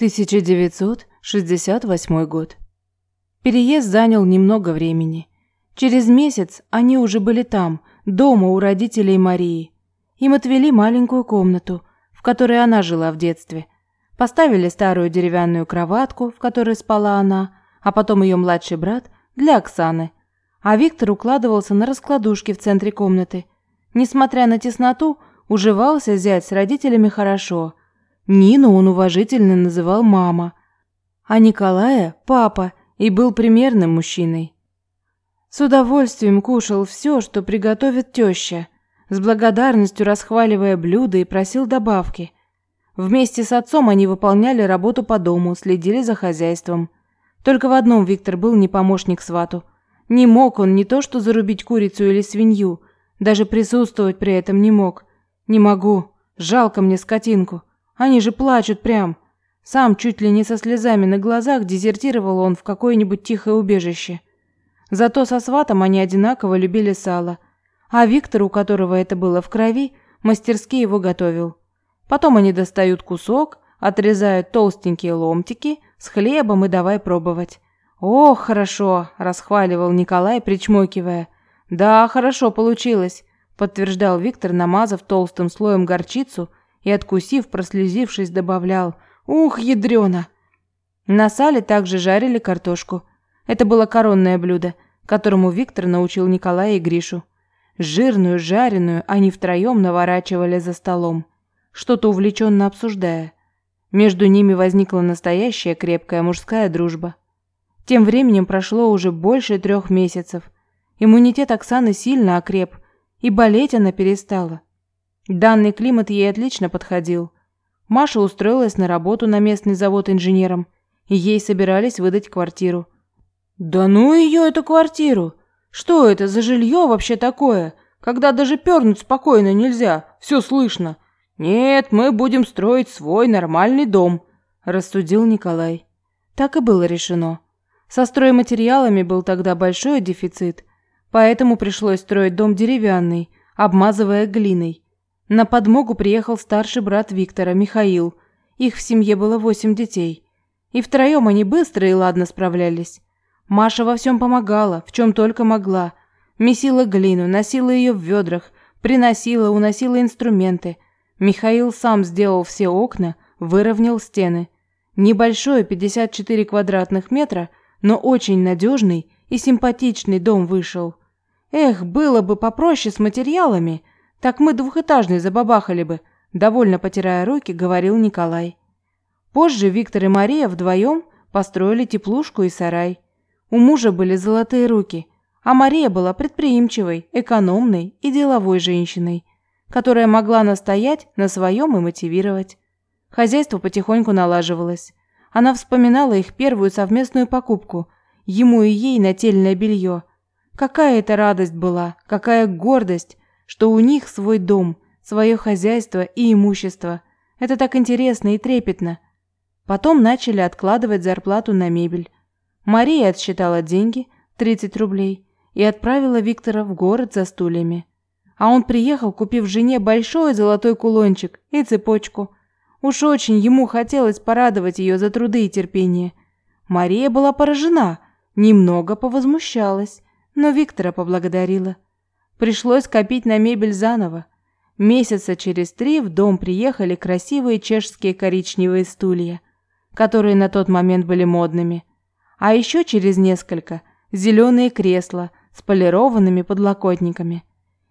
1968 год. Переезд занял немного времени. Через месяц они уже были там, дома у родителей Марии. Им отвели маленькую комнату, в которой она жила в детстве. Поставили старую деревянную кроватку, в которой спала она, а потом ее младший брат, для Оксаны. А Виктор укладывался на раскладушке в центре комнаты. Несмотря на тесноту, уживался зять с родителями хорошо – Нину он уважительно называл мама, а Николая – папа, и был примерным мужчиной. С удовольствием кушал все, что приготовит теща, с благодарностью расхваливая блюда и просил добавки. Вместе с отцом они выполняли работу по дому, следили за хозяйством. Только в одном Виктор был не помощник свату. Не мог он не то что зарубить курицу или свинью, даже присутствовать при этом не мог. «Не могу, жалко мне скотинку», они же плачут прям. Сам чуть ли не со слезами на глазах дезертировал он в какое-нибудь тихое убежище. Зато со сватом они одинаково любили сало. А Виктор, у которого это было в крови, мастерски его готовил. Потом они достают кусок, отрезают толстенькие ломтики с хлебом и давай пробовать. «О, хорошо!» – расхваливал Николай, причмокивая. «Да, хорошо получилось», – подтверждал Виктор, намазав толстым слоем горчицу – и, откусив, прослезившись, добавлял «Ух, ядрёно!». На сале также жарили картошку. Это было коронное блюдо, которому Виктор научил Николая и Гришу. Жирную, жареную они втроем наворачивали за столом, что-то увлеченно обсуждая. Между ними возникла настоящая крепкая мужская дружба. Тем временем прошло уже больше трех месяцев. Иммунитет Оксаны сильно окреп, и болеть она перестала. Данный климат ей отлично подходил. Маша устроилась на работу на местный завод инженером, и ей собирались выдать квартиру. «Да ну ее, эту квартиру! Что это за жилье вообще такое, когда даже пернуть спокойно нельзя, все слышно? Нет, мы будем строить свой нормальный дом», – рассудил Николай. Так и было решено. Со стройматериалами был тогда большой дефицит, поэтому пришлось строить дом деревянный, обмазывая глиной. На подмогу приехал старший брат Виктора, Михаил. Их в семье было восемь детей. И втроем они быстро и ладно справлялись. Маша во всем помогала, в чем только могла. Месила глину, носила ее в ведрах, приносила, уносила инструменты. Михаил сам сделал все окна, выровнял стены. Небольшой, 54 квадратных метра, но очень надежный и симпатичный дом вышел. Эх, было бы попроще с материалами – так мы двухэтажный забабахали бы, довольно потирая руки, говорил Николай. Позже Виктор и Мария вдвоем построили теплушку и сарай. У мужа были золотые руки, а Мария была предприимчивой, экономной и деловой женщиной, которая могла настоять на своем и мотивировать. Хозяйство потихоньку налаживалось. Она вспоминала их первую совместную покупку, ему и ей нательное белье. Какая это радость была, какая гордость, что у них свой дом, свое хозяйство и имущество. Это так интересно и трепетно. Потом начали откладывать зарплату на мебель. Мария отсчитала деньги, 30 рублей, и отправила Виктора в город за стульями. А он приехал, купив жене большой золотой кулончик и цепочку. Уж очень ему хотелось порадовать ее за труды и терпение. Мария была поражена, немного повозмущалась, но Виктора поблагодарила. Пришлось копить на мебель заново. Месяца через три в дом приехали красивые чешские коричневые стулья, которые на тот момент были модными. А еще через несколько зеленые кресла с полированными подлокотниками.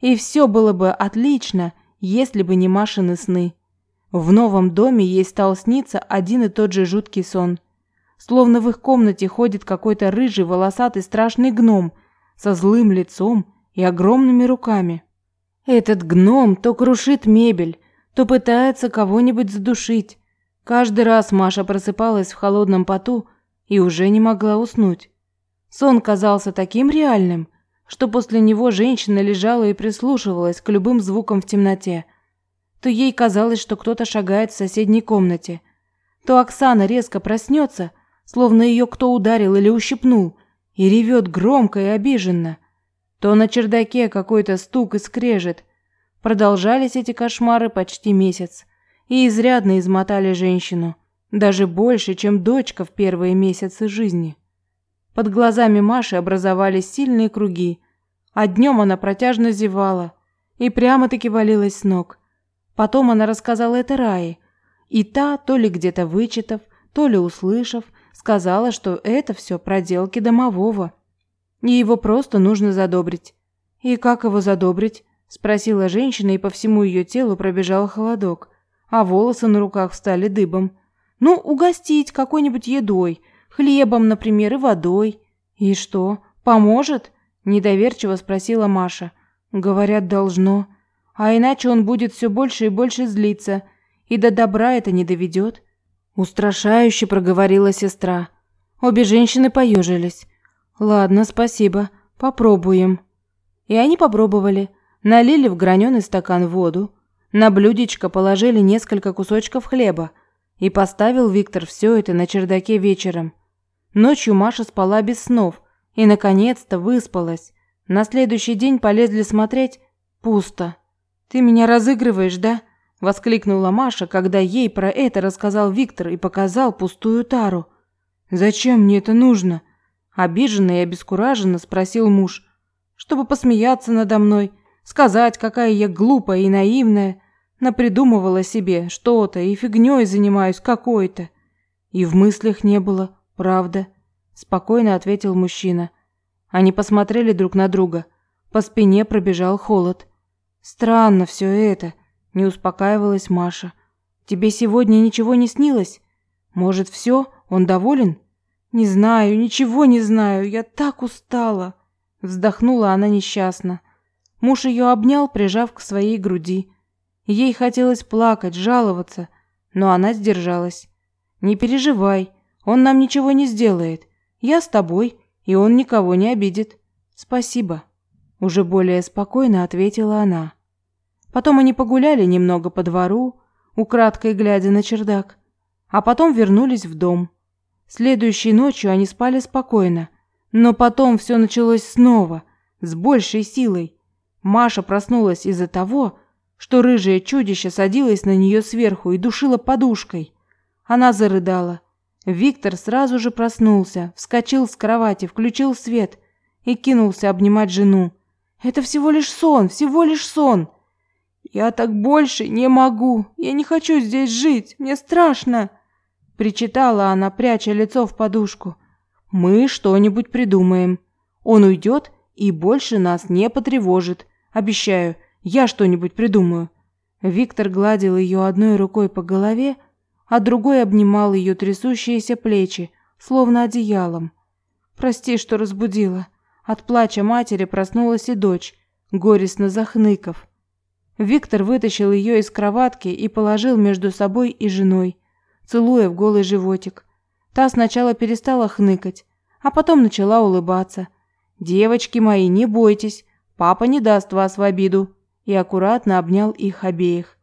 И все было бы отлично, если бы не Машины сны. В новом доме ей стал сниться один и тот же жуткий сон. Словно в их комнате ходит какой-то рыжий волосатый страшный гном со злым лицом и огромными руками. Этот гном то крушит мебель, то пытается кого-нибудь задушить. Каждый раз Маша просыпалась в холодном поту и уже не могла уснуть. Сон казался таким реальным, что после него женщина лежала и прислушивалась к любым звукам в темноте. То ей казалось, что кто-то шагает в соседней комнате, то Оксана резко проснется, словно ее кто ударил или ущипнул, и ревет громко и обиженно то на чердаке какой-то стук и скрежет. Продолжались эти кошмары почти месяц и изрядно измотали женщину. Даже больше, чем дочка в первые месяцы жизни. Под глазами Маши образовались сильные круги, а днем она протяжно зевала и прямо-таки валилась с ног. Потом она рассказала это Рае, и та, то ли где-то вычитав, то ли услышав, сказала, что это все проделки домового. И его просто нужно задобрить. И как его задобрить? спросила женщина, и по всему ее телу пробежал холодок, а волосы на руках встали дыбом. Ну, угостить какой-нибудь едой, хлебом, например, и водой. И что? Поможет? недоверчиво спросила Маша. Говорят, должно. А иначе он будет все больше и больше злиться, и до добра это не доведет. Устрашающе проговорила сестра. Обе женщины поежились. Ладно, спасибо. Попробуем. И они попробовали. Налили в граненый стакан воду, на блюдечко положили несколько кусочков хлеба, и поставил Виктор все это на чердаке вечером. Ночью Маша спала без снов и наконец-то выспалась. На следующий день полезли смотреть пусто. Ты меня разыгрываешь, да? воскликнула Маша, когда ей про это рассказал Виктор и показал пустую тару. Зачем мне это нужно? Обиженно и обескураженно спросил муж. Чтобы посмеяться надо мной сказать, какая я глупая и наивная, напридумывала себе что-то и фигней занимаюсь какой-то. И в мыслях не было, правда, спокойно ответил мужчина. Они посмотрели друг на друга. По спине пробежал холод. Странно все это, не успокаивалась Маша. Тебе сегодня ничего не снилось? Может, все? Он доволен? Не знаю, ничего не знаю. Я так устала, вздохнула она несчастно. Муж ее обнял, прижав к своей груди. Ей хотелось плакать, жаловаться, но она сдержалась. Не переживай, он нам ничего не сделает. Я с тобой, и он никого не обидит. Спасибо, уже более спокойно ответила она. Потом они погуляли немного по двору, украдкой глядя на чердак, а потом вернулись в дом. Следующей ночью они спали спокойно, но потом все началось снова, с большей силой. Маша проснулась из-за того, что рыжее чудище садилось на нее сверху и душило подушкой. Она зарыдала. Виктор сразу же проснулся, вскочил с кровати, включил свет и кинулся обнимать жену. Это всего лишь сон, всего лишь сон. Я так больше не могу. Я не хочу здесь жить. Мне страшно, причитала она, пряча лицо в подушку. Мы что-нибудь придумаем. Он уйдет и больше нас не потревожит. Обещаю, я что-нибудь придумаю. Виктор гладил ее одной рукой по голове, а другой обнимал ее трясущиеся плечи, словно одеялом. Прости, что разбудила. От плача матери проснулась и дочь, горестно захныков. Виктор вытащил ее из кроватки и положил между собой и женой, целуя в голый животик. Та сначала перестала хныкать, а потом начала улыбаться. Девочки мои, не бойтесь, Папа не даст вас в обиду, и аккуратно обнял их обеих.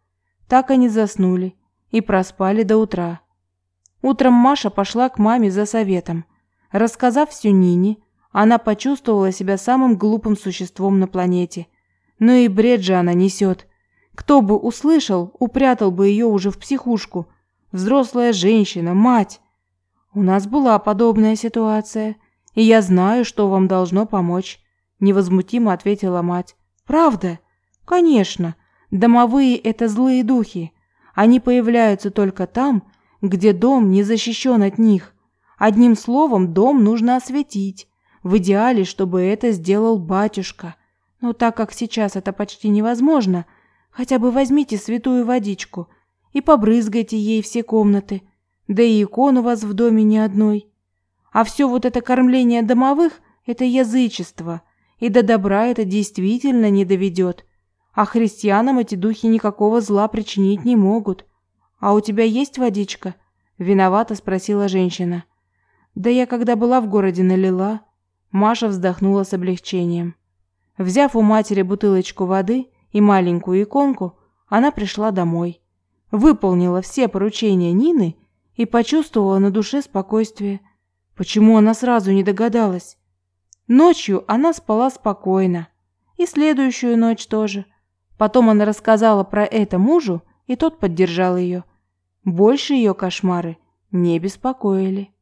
Так они заснули и проспали до утра. Утром Маша пошла к маме за советом. Рассказав все Нине, она почувствовала себя самым глупым существом на планете. Но и бред же она несет. Кто бы услышал, упрятал бы ее уже в психушку. Взрослая женщина, мать. У нас была подобная ситуация, и я знаю, что вам должно помочь невозмутимо ответила мать. Правда? Конечно. Домовые это злые духи. Они появляются только там, где дом не защищен от них. Одним словом, дом нужно осветить. В идеале, чтобы это сделал батюшка. Но так как сейчас это почти невозможно, хотя бы возьмите святую водичку и побрызгайте ей все комнаты. Да и икон у вас в доме ни одной. А все вот это кормление домовых – это язычество – и до добра это действительно не доведет. А христианам эти духи никакого зла причинить не могут. А у тебя есть водичка? виновато спросила женщина. Да я когда была в городе налила. Маша вздохнула с облегчением. Взяв у матери бутылочку воды и маленькую иконку, она пришла домой. Выполнила все поручения Нины и почувствовала на душе спокойствие. Почему она сразу не догадалась? Ночью она спала спокойно. И следующую ночь тоже. Потом она рассказала про это мужу, и тот поддержал ее. Больше ее кошмары не беспокоили.